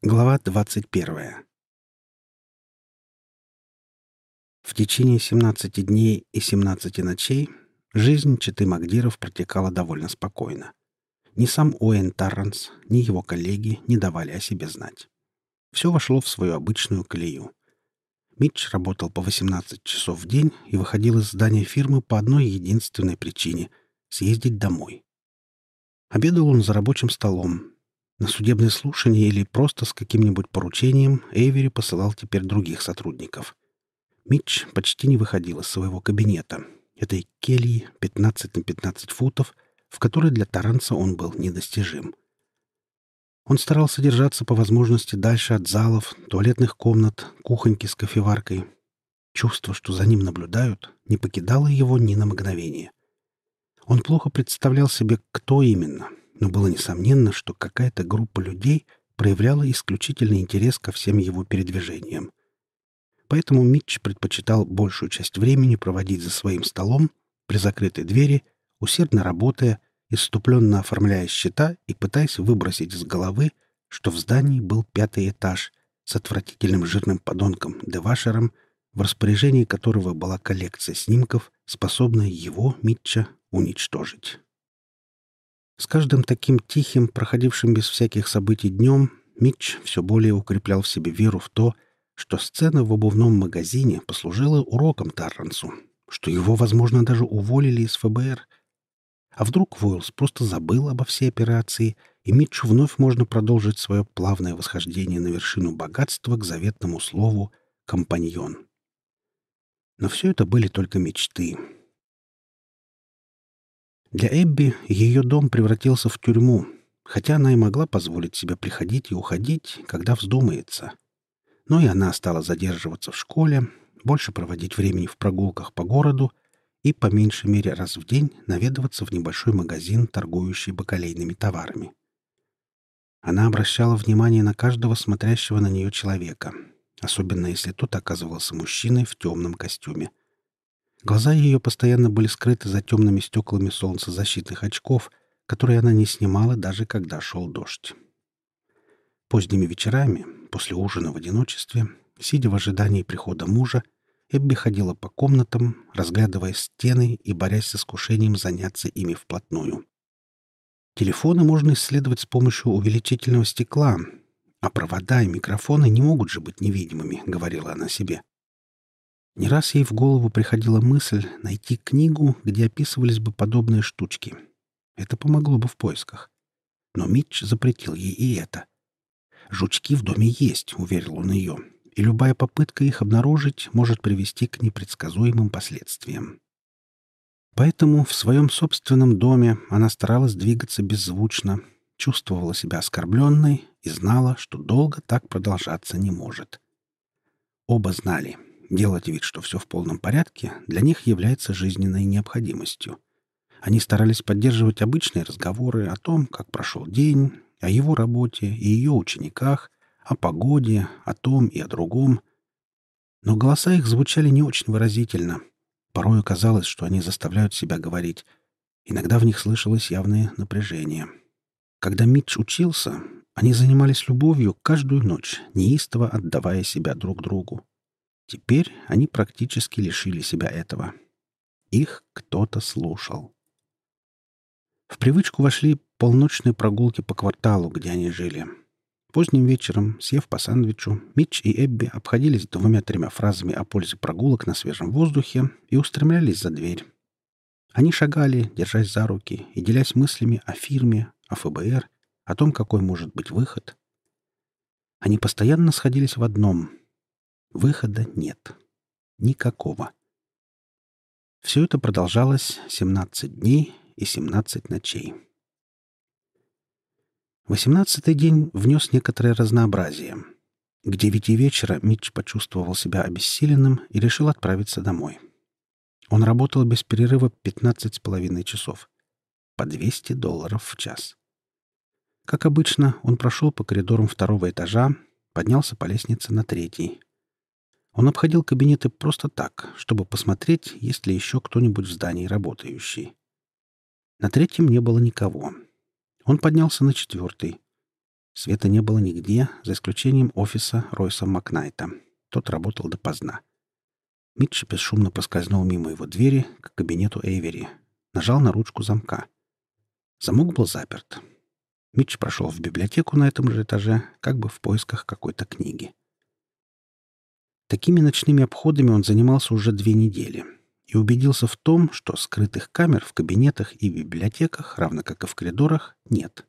Глава 21. В течение 17 дней и 17 ночей жизнь Читы Магдиров протекала довольно спокойно. Ни сам Уэйн Тарранс, ни его коллеги не давали о себе знать. Все вошло в свою обычную колею. Митч работал по 18 часов в день и выходил из здания фирмы по одной единственной причине — съездить домой. Обедал он за рабочим столом, на судебное слушание или просто с каким-нибудь поручением Эйвери посылал теперь других сотрудников. Митч почти не выходил из своего кабинета, этой кельи 15 на 15 футов, в которой для Таранца он был недостижим. Он старался держаться по возможности дальше от залов, туалетных комнат, кухоньки с кофеваркой. Чувство, что за ним наблюдают, не покидало его ни на мгновение. Он плохо представлял себе, кто именно, но было несомненно, что какая-то группа людей проявляла исключительный интерес ко всем его передвижениям. Поэтому Митч предпочитал большую часть времени проводить за своим столом, при закрытой двери, усердно работая, исступленно оформляя счета и пытаясь выбросить из головы, что в здании был пятый этаж с отвратительным жирным подонком Девашером, в распоряжении которого была коллекция снимков, способная его, Митча, уничтожить. С каждым таким тихим, проходившим без всяких событий днем, Митч все более укреплял в себе веру в то, что сцена в обувном магазине послужила уроком Таррансу, что его, возможно, даже уволили из ФБР. А вдруг Войлс просто забыл обо всей операции, и Митчу вновь можно продолжить свое плавное восхождение на вершину богатства к заветному слову «компаньон». Но все это были только мечты — для Эбби ее дом превратился в тюрьму, хотя она и могла позволить себе приходить и уходить, когда вздумается. Но и она стала задерживаться в школе, больше проводить времени в прогулках по городу и, по меньшей мере раз в день, наведываться в небольшой магазин, торгующий бакалейными товарами. Она обращала внимание на каждого смотрящего на нее человека, особенно если тот оказывался мужчиной в темном костюме. Глаза ее постоянно были скрыты за темными стеклами солнцезащитных очков, которые она не снимала, даже когда шел дождь. Поздними вечерами, после ужина в одиночестве, сидя в ожидании прихода мужа, Эбби ходила по комнатам, разглядывая стены и борясь с искушением заняться ими вплотную. Телефоны можно исследовать с помощью увеличительного стекла, а провода и микрофоны не могут же быть невидимыми, — говорила она себе. Не раз ей в голову приходила мысль найти книгу, где описывались бы подобные штучки. Это помогло бы в поисках. Но Митч запретил ей и это. «Жучки в доме есть», — уверил он ее, «и любая попытка их обнаружить может привести к непредсказуемым последствиям». Поэтому в своем собственном доме она старалась двигаться беззвучно, чувствовала себя оскорбленной и знала, что долго так продолжаться не может. Оба знали — Делать вид, что все в полном порядке, для них является жизненной необходимостью. Они старались поддерживать обычные разговоры о том, как прошел день, о его работе и ее учениках, о погоде, о том и о другом. Но голоса их звучали не очень выразительно. Порою казалось, что они заставляют себя говорить. Иногда в них слышалось явное напряжение. Когда Митч учился, они занимались любовью каждую ночь, неистово отдавая себя друг другу. Теперь они практически лишили себя этого. Их кто-то слушал. В привычку вошли полночные прогулки по кварталу, где они жили. Поздним вечером, съев по сандвичу, Митч и Эбби обходились двумя-тремя фразами о пользе прогулок на свежем воздухе и устремлялись за дверь. Они шагали, держась за руки и делясь мыслями о фирме, о ФБР, о том, какой может быть выход. Они постоянно сходились в одном Выхода нет. Никакого. Все это продолжалось 17 дней и 17 ночей. Восемнадцатый день внес некоторое разнообразие. К девяти вечера Митч почувствовал себя обессиленным и решил отправиться домой. Он работал без перерыва 15 с половиной часов. По 200 долларов в час. Как обычно, он прошел по коридорам второго этажа, поднялся по лестнице на третий, он обходил кабинеты просто так, чтобы посмотреть, есть ли еще кто-нибудь в здании работающий. На третьем не было никого. Он поднялся на четвертый. Света не было нигде, за исключением офиса Ройса Макнайта. Тот работал допоздна. Митч бесшумно проскользнул мимо его двери к кабинету Эйвери. Нажал на ручку замка. Замок был заперт. Митч прошел в библиотеку на этом же этаже, как бы в поисках какой-то книги. Такими ночными обходами он занимался уже две недели и убедился в том, что скрытых камер в кабинетах и библиотеках, равно как и в коридорах, нет.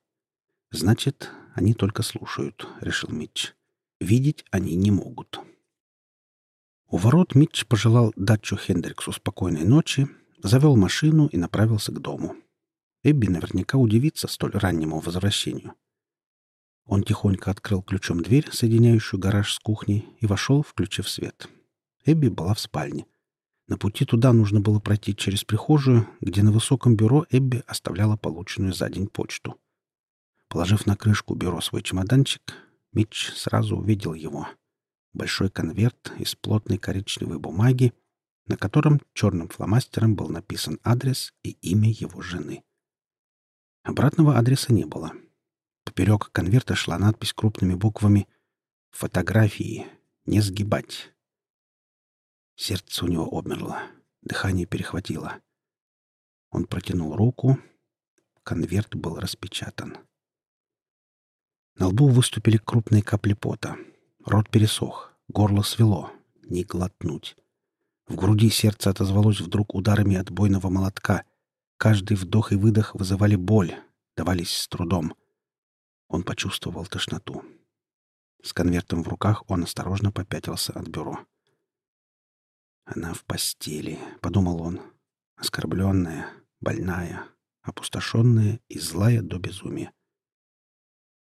«Значит, они только слушают», — решил Митч. «Видеть они не могут». У ворот Митч пожелал датчу Хендриксу спокойной ночи, завел машину и направился к дому. Эбби наверняка удивится столь раннему возвращению. Он тихонько открыл ключом дверь, соединяющую гараж с кухней, и вошел, включив свет. Эбби была в спальне. На пути туда нужно было пройти через прихожую, где на высоком бюро Эбби оставляла полученную за день почту. Положив на крышку бюро свой чемоданчик, Митч сразу увидел его. Большой конверт из плотной коричневой бумаги, на котором черным фломастером был написан адрес и имя его жены. Обратного адреса не было — Поперек конверта шла надпись крупными буквами «Фотографии. Не сгибать». Сердце у него обмерло, дыхание перехватило. Он протянул руку. Конверт был распечатан. На лбу выступили крупные капли пота. Рот пересох, горло свело. Не глотнуть. В груди сердце отозвалось вдруг ударами отбойного молотка. Каждый вдох и выдох вызывали боль, давались с трудом. Он почувствовал тошноту. С конвертом в руках он осторожно попятился от бюро. «Она в постели», — подумал он. «Оскорбленная, больная, опустошенная и злая до безумия».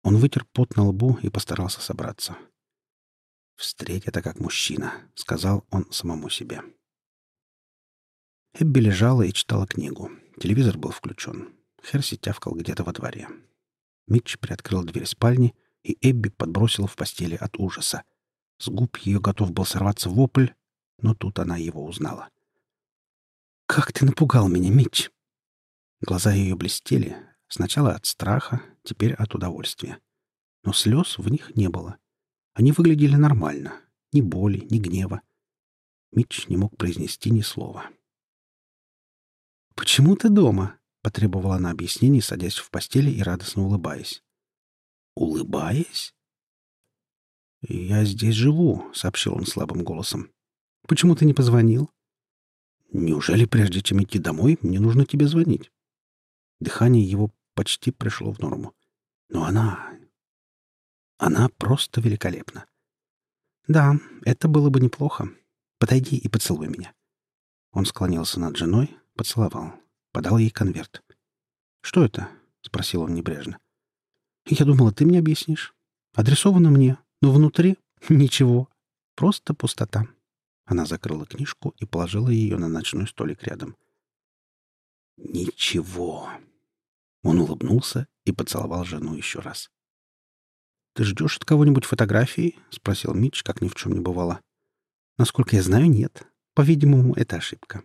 Он вытер пот на лбу и постарался собраться. «Встреть это как мужчина», — сказал он самому себе. Эбби лежала и читала книгу. Телевизор был включен. Херси тявкал где-то во дворе. Митч приоткрыл дверь спальни, и Эбби подбросила в постели от ужаса. С губ ее готов был сорваться вопль, но тут она его узнала. «Как ты напугал меня, Митч!» Глаза ее блестели, сначала от страха, теперь от удовольствия. Но слез в них не было. Они выглядели нормально. Ни боли, ни гнева. Митч не мог произнести ни слова. «Почему ты дома?» Потребовала она объяснений, садясь в постели и радостно улыбаясь. «Улыбаясь?» «Я здесь живу», — сообщил он слабым голосом. «Почему ты не позвонил?» «Неужели прежде чем идти домой, мне нужно тебе звонить?» Дыхание его почти пришло в норму. Но она... Она просто великолепна. «Да, это было бы неплохо. Подойди и поцелуй меня». Он склонился над женой, поцеловал подал ей конверт. «Что это?» — спросил он небрежно. «Я думала, ты мне объяснишь. Адресовано мне, но внутри — ничего. Просто пустота». Она закрыла книжку и положила ее на ночной столик рядом. «Ничего». Он улыбнулся и поцеловал жену еще раз. «Ты ждешь от кого-нибудь фотографии?» — спросил Митч, как ни в чем не бывало. «Насколько я знаю, нет. По-видимому, это ошибка».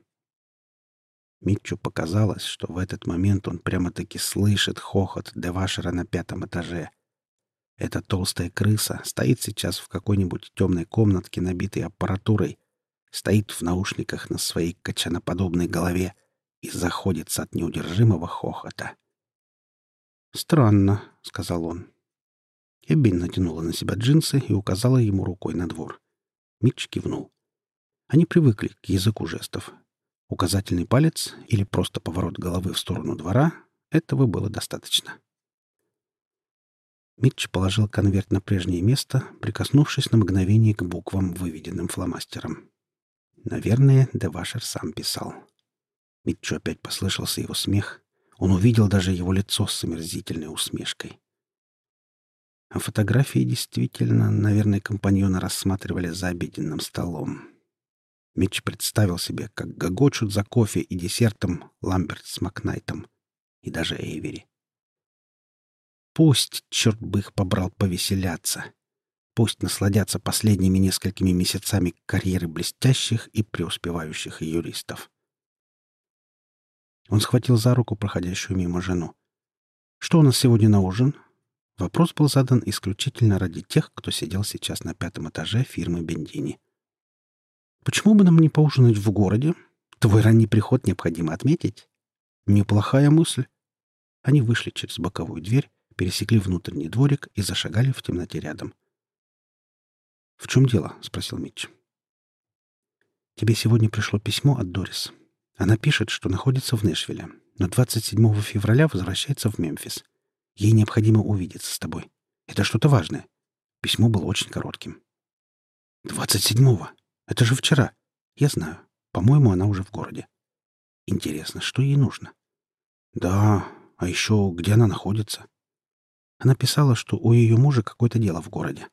Митчу показалось, что в этот момент он прямо-таки слышит хохот Девашера на пятом этаже. Эта толстая крыса стоит сейчас в какой-нибудь темной комнатке, набитой аппаратурой, стоит в наушниках на своей качаноподобной голове и заходится от неудержимого хохота. «Странно», — сказал он. Эббин натянула на себя джинсы и указала ему рукой на двор. Митч кивнул. Они привыкли к языку жестов, Указательный палец или просто поворот головы в сторону двора — этого было достаточно. Митч положил конверт на прежнее место, прикоснувшись на мгновение к буквам, выведенным фломастером. Наверное, Девашер сам писал. Митчу опять послышался его смех. Он увидел даже его лицо с омерзительной усмешкой. А фотографии действительно, наверное, компаньоны рассматривали за обеденным столом. Митч представил себе, как гогочут за кофе и десертом Ламберт с Макнайтом и даже Эйвери. Пусть, черт бы их побрал, повеселяться. Пусть насладятся последними несколькими месяцами карьеры блестящих и преуспевающих юристов. Он схватил за руку проходящую мимо жену. «Что у нас сегодня на ужин?» Вопрос был задан исключительно ради тех, кто сидел сейчас на пятом этаже фирмы Бендини. «Почему бы нам не поужинать в городе? Твой ранний приход необходимо отметить». «Неплохая мысль». Они вышли через боковую дверь, пересекли внутренний дворик и зашагали в темноте рядом. «В чем дело?» — спросил Митч. «Тебе сегодня пришло письмо от Дорис. Она пишет, что находится в Нэшвилле, но 27 февраля возвращается в Мемфис. Ей необходимо увидеться с тобой. Это что-то важное. Письмо было очень коротким. «Двадцать седьмого? Это же вчера. Я знаю. По-моему, она уже в городе. Интересно, что ей нужно?» «Да, а еще где она находится?» Она писала, что у ее мужа какое-то дело в городе.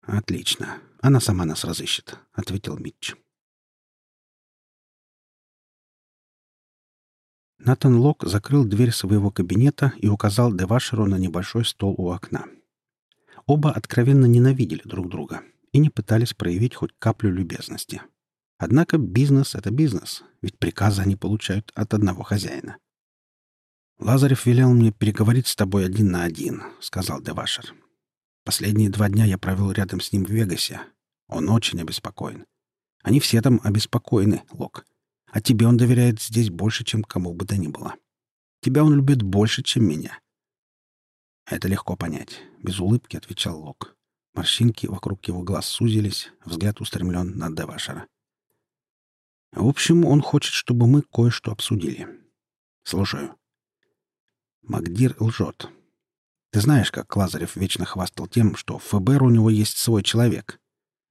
«Отлично. Она сама нас разыщет», — ответил Митч. Натан Лок закрыл дверь своего кабинета и указал Девашеру на небольшой стол у окна. Оба откровенно ненавидели друг друга и не пытались проявить хоть каплю любезности. Однако бизнес — это бизнес, ведь приказы они получают от одного хозяина. «Лазарев велел мне переговорить с тобой один на один», — сказал Девашер. «Последние два дня я провел рядом с ним в Вегасе. Он очень обеспокоен. Они все там обеспокоены, Лок. А тебе он доверяет здесь больше, чем кому бы то ни было. Тебя он любит больше, чем меня. Это легко понять. Без улыбки отвечал Лок. Морщинки вокруг его глаз сузились, взгляд устремлен на Девашера. В общем, он хочет, чтобы мы кое-что обсудили. Слушаю. Магдир лжет. Ты знаешь, как Лазарев вечно хвастал тем, что в ФБР у него есть свой человек.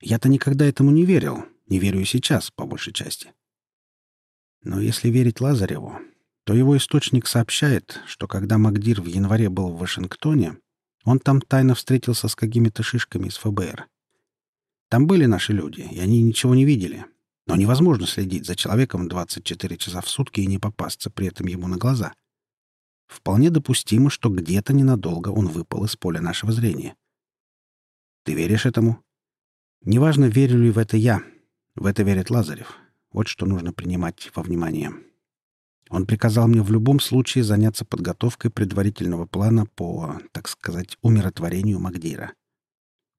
Я-то никогда этому не верил, не верю и сейчас, по большей части. Но если верить Лазареву, то его источник сообщает, что когда Магдир в январе был в Вашингтоне, он там тайно встретился с какими-то шишками из ФБР. Там были наши люди, и они ничего не видели. Но невозможно следить за человеком 24 часа в сутки и не попасться при этом ему на глаза. Вполне допустимо, что где-то ненадолго он выпал из поля нашего зрения. Ты веришь этому? Неважно, верю ли в это я. В это верит Лазарев. Вот что нужно принимать во внимание. Он приказал мне в любом случае заняться подготовкой предварительного плана по, так сказать, умиротворению Магдира.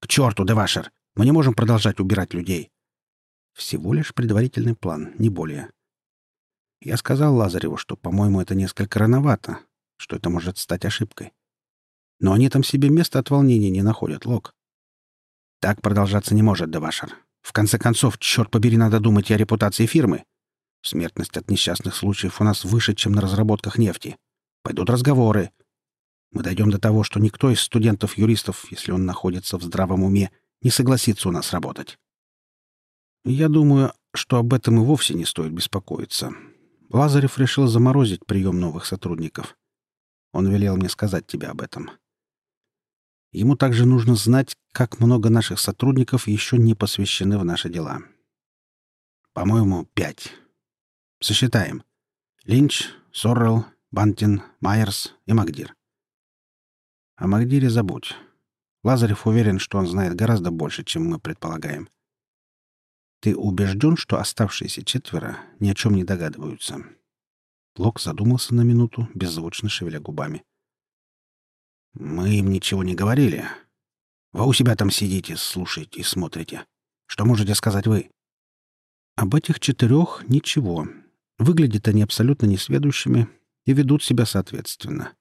«К черту, Девашер! Мы не можем продолжать убирать людей!» Всего лишь предварительный план, не более. Я сказал Лазареву, что, по-моему, это несколько рановато, что это может стать ошибкой. Но они там себе места от волнения не находят, Лок. Так продолжаться не может, Девашер. В конце концов, черт побери, надо думать о репутации фирмы. Смертность от несчастных случаев у нас выше, чем на разработках нефти. Пойдут разговоры. Мы дойдем до того, что никто из студентов-юристов, если он находится в здравом уме, не согласится у нас работать. Я думаю, что об этом и вовсе не стоит беспокоиться. Лазарев решил заморозить прием новых сотрудников. Он велел мне сказать тебе об этом. Ему также нужно знать, как много наших сотрудников еще не посвящены в наши дела. По-моему, пять. Сосчитаем. Линч, Соррелл, Бантин, Майерс и Магдир. О Магдире забудь. Лазарев уверен, что он знает гораздо больше, чем мы предполагаем. Ты убежден, что оставшиеся четверо ни о чем не догадываются?» Лок задумался на минуту, беззвучно шевеля губами. — «Мы им ничего не говорили. Вы у себя там сидите, слушаете и смотрите. Что можете сказать вы?» «Об этих четырех ничего. Выглядят они абсолютно несведущими и ведут себя соответственно.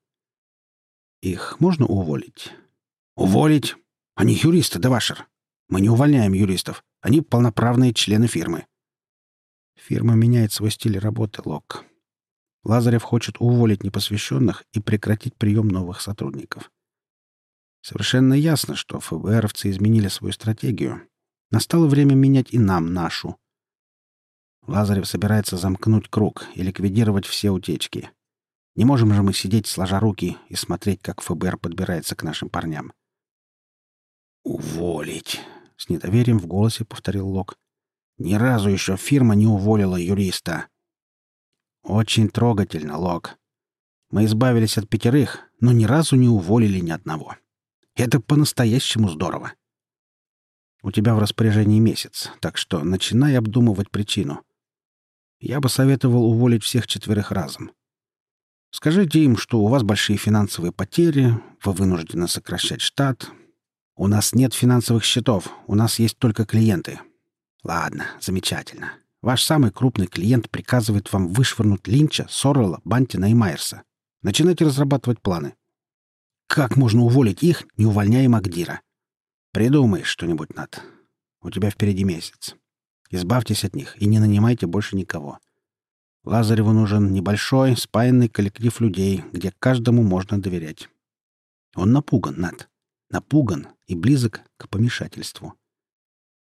Их можно уволить?» «Уволить? Они юристы, Девашер. Мы не увольняем юристов. Они полноправные члены фирмы». Фирма меняет свой стиль работы, Лок. Лазарев хочет уволить непосвященных и прекратить прием новых сотрудников. Совершенно ясно, что ФБРовцы изменили свою стратегию. Настало время менять и нам нашу. Лазарев собирается замкнуть круг и ликвидировать все утечки. Не можем же мы сидеть сложа руки и смотреть, как ФБР подбирается к нашим парням. «Уволить!» — с недоверием в голосе повторил Лок. «Ни разу еще фирма не уволила юриста. Очень трогательно, Лок. Мы избавились от пятерых, но ни разу не уволили ни одного. Это по-настоящему здорово. У тебя в распоряжении месяц, так что начинай обдумывать причину. Я бы советовал уволить всех четверых разом. Скажите им, что у вас большие финансовые потери, вы вынуждены сокращать штат. У нас нет финансовых счетов, у нас есть только клиенты. Ладно, замечательно. Ваш самый крупный клиент приказывает вам вышвырнуть Линча, Соррелла, Бантина и Майерса. Начинайте разрабатывать планы. Как можно уволить их, не увольняя Магдира? Придумай что-нибудь, Над. У тебя впереди месяц. Избавьтесь от них и не нанимайте больше никого. Лазареву нужен небольшой, спаянный коллектив людей, где каждому можно доверять. Он напуган, Над. Напуган и близок к помешательству.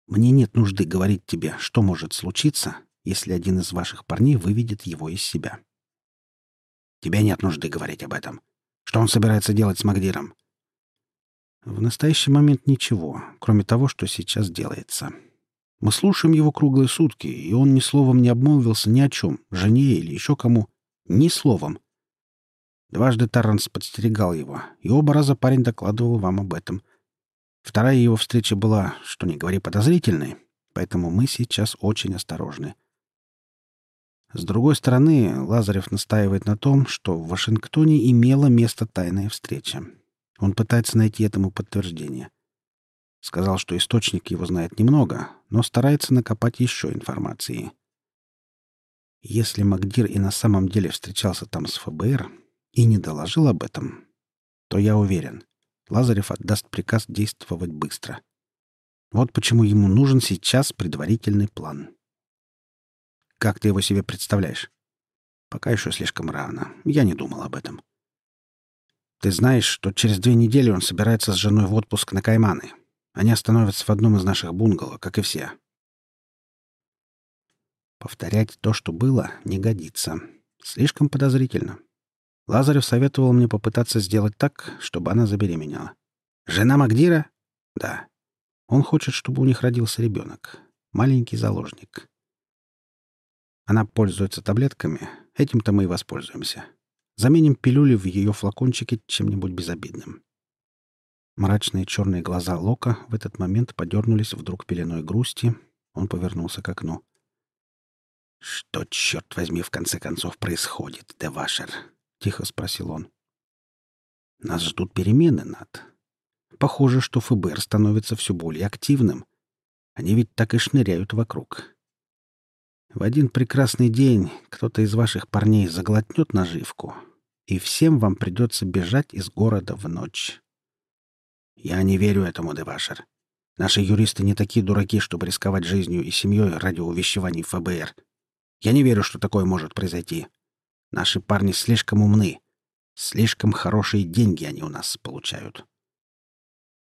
Мне нет нужды говорить тебе, что может случиться, если один из ваших парней выведет его из себя. Тебе нет нужды говорить об этом. Что он собирается делать с Магдиром? В настоящий момент ничего, кроме того, что сейчас делается. Мы слушаем его круглые сутки, и он ни словом не обмолвился ни о чем, жене или еще кому. Ни словом. Дважды Тарранс подстерегал его, и оба раза парень докладывал вам об этом. Вторая его встреча была, что не говори, подозрительной, поэтому мы сейчас очень осторожны. С другой стороны, Лазарев настаивает на том, что в Вашингтоне имела место тайная встреча. Он пытается найти этому подтверждение. Сказал, что источник его знает немного, но старается накопать еще информации. Если Магдир и на самом деле встречался там с ФБР и не доложил об этом, то я уверен, Лазарев отдаст приказ действовать быстро. Вот почему ему нужен сейчас предварительный план. Как ты его себе представляешь? Пока еще слишком рано. Я не думал об этом. Ты знаешь, что через две недели он собирается с женой в отпуск на Кайманы. Они остановятся в одном из наших бунгало, как и все. Повторять то, что было, не годится. Слишком подозрительно. Лазарев советовал мне попытаться сделать так, чтобы она забеременела. «Жена Магдира?» «Да. Он хочет, чтобы у них родился ребенок. Маленький заложник. Она пользуется таблетками. Этим-то мы и воспользуемся. Заменим пилюли в ее флакончике чем-нибудь безобидным». Мрачные черные глаза Лока в этот момент подернулись вдруг пеленой грусти. Он повернулся к окну. «Что, черт возьми, в конце концов происходит, Девашер?» — тихо спросил он. «Нас ждут перемены, Над. Похоже, что ФБР становится все более активным. Они ведь так и шныряют вокруг. В один прекрасный день кто-то из ваших парней заглотнет наживку, и всем вам придется бежать из города в ночь. Я не верю этому, Девашер. Наши юристы не такие дураки, чтобы рисковать жизнью и семьей ради увещеваний ФБР. Я не верю, что такое может произойти. Наши парни слишком умны. Слишком хорошие деньги они у нас получают.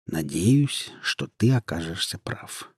Надеюсь, что ты окажешься прав.